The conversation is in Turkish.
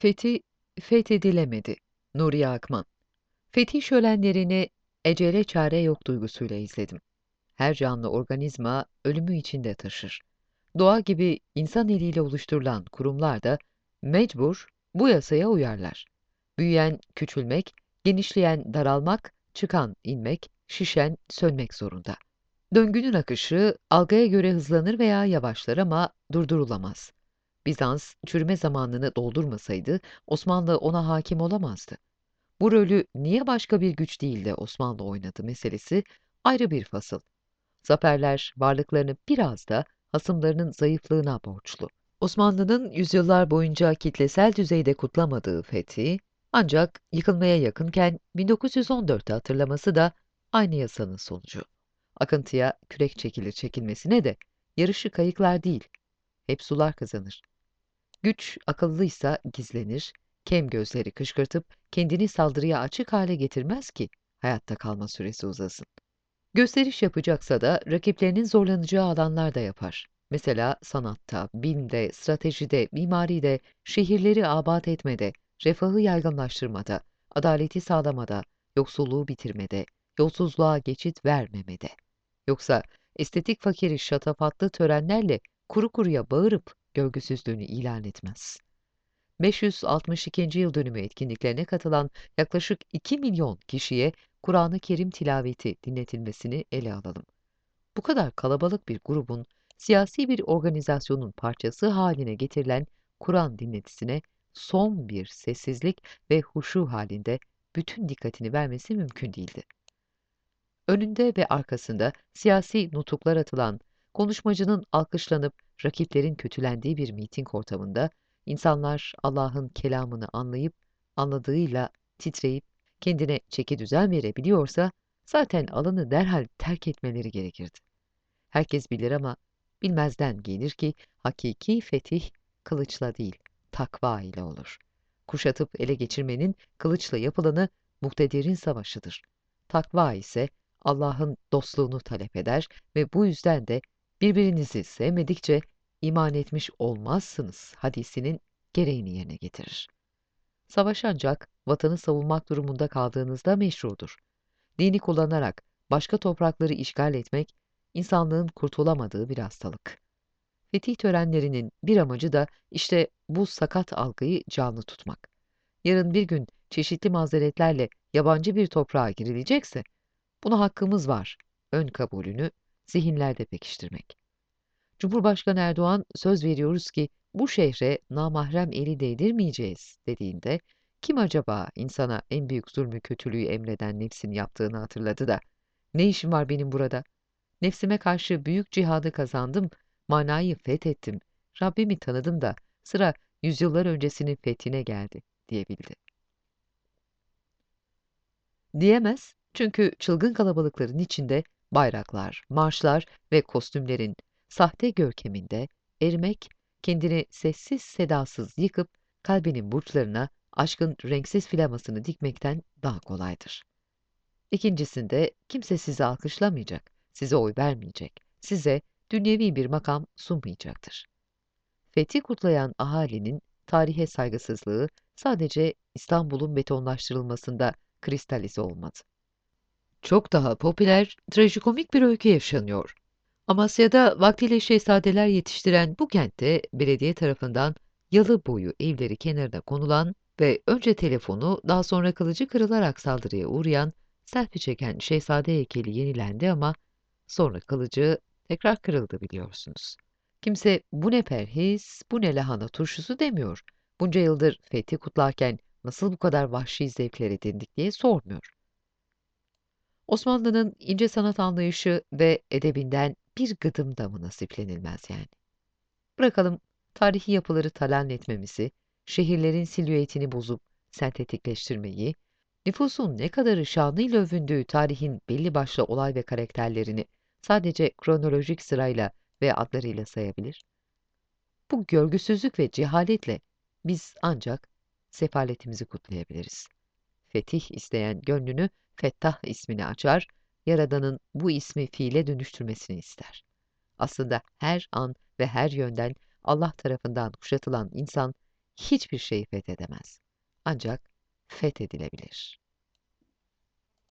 Fethi fethedilemedi. Nuriye Akman Fetih şölenlerini ecele çare yok duygusuyla izledim. Her canlı organizma ölümü içinde taşır. Doğa gibi insan eliyle oluşturulan kurumlar da mecbur bu yasaya uyarlar. Büyüyen küçülmek, genişleyen daralmak, çıkan inmek, şişen sönmek zorunda. Döngünün akışı algıya göre hızlanır veya yavaşlar ama durdurulamaz. Bizans çürüme zamanını doldurmasaydı Osmanlı ona hakim olamazdı. Bu rolü niye başka bir güç değil de Osmanlı oynadı meselesi ayrı bir fasıl. Zaferler varlıklarını biraz da hasımlarının zayıflığına borçlu. Osmanlı'nın yüzyıllar boyunca kitlesel düzeyde kutlamadığı fethi, ancak yıkılmaya yakınken 1914'te hatırlaması da aynı yasanın sonucu. Akıntıya kürek çekilir çekilmesine de yarışı kayıklar değil, hep sular kazanır. Güç akıllıysa gizlenir, kem gözleri kışkırtıp kendini saldırıya açık hale getirmez ki hayatta kalma süresi uzasın. Gösteriş yapacaksa da rakiplerinin zorlanacağı alanlarda yapar. Mesela sanatta, bilimde, stratejide, mimaride, şehirleri abat etmede, refahı yaygınlaştırmada, adaleti sağlamada, yoksulluğu bitirmede, yolsuzluğa geçit vermemede. Yoksa estetik fakiri şatafatlı törenlerle kuru kuruya bağırıp görgüsüzlüğünü ilan etmez. 562. yıl dönümü etkinliklerine katılan yaklaşık 2 milyon kişiye Kur'an-ı Kerim tilaveti dinletilmesini ele alalım. Bu kadar kalabalık bir grubun siyasi bir organizasyonun parçası haline getirilen Kur'an dinletisine son bir sessizlik ve huşu halinde bütün dikkatini vermesi mümkün değildi. Önünde ve arkasında siyasi nutuklar atılan, konuşmacının alkışlanıp rakiplerin kötülendiği bir miting ortamında insanlar Allah'ın kelamını anlayıp anladığıyla titreyip kendine çeki düzen verebiliyorsa zaten alanı derhal terk etmeleri gerekirdi. Herkes bilir ama bilmezden gelir ki hakiki fetih kılıçla değil, takva ile olur. Kuşatıp ele geçirmenin kılıçla yapılanı muhtedirin savaşıdır. Takva ise Allah'ın dostluğunu talep eder ve bu yüzden de birbirinizi sevmedikçe iman etmiş olmazsınız hadisinin gereğini yerine getirir. Savaş ancak vatanı savunmak durumunda kaldığınızda meşrudur. Dini kullanarak başka toprakları işgal etmek, insanlığın kurtulamadığı bir hastalık. Fetih törenlerinin bir amacı da işte bu sakat algıyı canlı tutmak. Yarın bir gün çeşitli mazeretlerle yabancı bir toprağa girilecekse, buna hakkımız var, ön kabulünü zihinlerde pekiştirmek. Cumhurbaşkanı Erdoğan söz veriyoruz ki bu şehre namahrem eli değdirmeyeceğiz dediğinde kim acaba insana en büyük zulmü kötülüğü emreden nefsin yaptığını hatırladı da ne işim var benim burada? Nefsime karşı büyük cihadı kazandım, manayı fethettim, Rabbimi tanıdım da sıra yüzyıllar öncesinin fethine geldi diyebildi. Diyemez çünkü çılgın kalabalıkların içinde bayraklar, marşlar ve kostümlerin sahte görkeminde erimek, kendini sessiz sedasız yıkıp kalbinin burçlarına aşkın renksiz flamasını dikmekten daha kolaydır. İkincisinde kimse sizi alkışlamayacak, size oy vermeyecek, size dünyevi bir makam sunmayacaktır. Fethi kutlayan ahalinin tarihe saygısızlığı sadece İstanbul'un betonlaştırılmasında kristalize olmadı. Çok daha popüler, trajikomik bir öykü yaşanıyor. Amasya'da vaktiyle şehzadeler yetiştiren bu kentte belediye tarafından yalı boyu evleri kenarına konulan ve önce telefonu daha sonra kılıcı kırılarak saldırıya uğrayan selfie çeken şehzade heykeli yenilendi ama sonra kılıcı tekrar kırıldı biliyorsunuz. Kimse bu ne perhiz, bu ne lahana turşusu demiyor. Bunca yıldır fethi kutlarken nasıl bu kadar vahşi zevkler edindik diye sormuyor. Osmanlı'nın ince sanat anlayışı ve edebinden bir gıdım da mı nasiplenilmez yani? Bırakalım tarihi yapıları talan etmemizi, şehirlerin silüetini bozup sentetikleştirmeyi, nüfusun ne kadarı şanıyla övündüğü tarihin belli başlı olay ve karakterlerini sadece kronolojik sırayla ve adlarıyla sayabilir. Bu görgüsüzlük ve cehaletle biz ancak sefaletimizi kutlayabiliriz. Fetih isteyen gönlünü Fettah ismini açar, Yaradan'ın bu ismi fiile dönüştürmesini ister. Aslında her an ve her yönden Allah tarafından kuşatılan insan hiçbir şeyi fethedemez. Ancak fethedilebilir.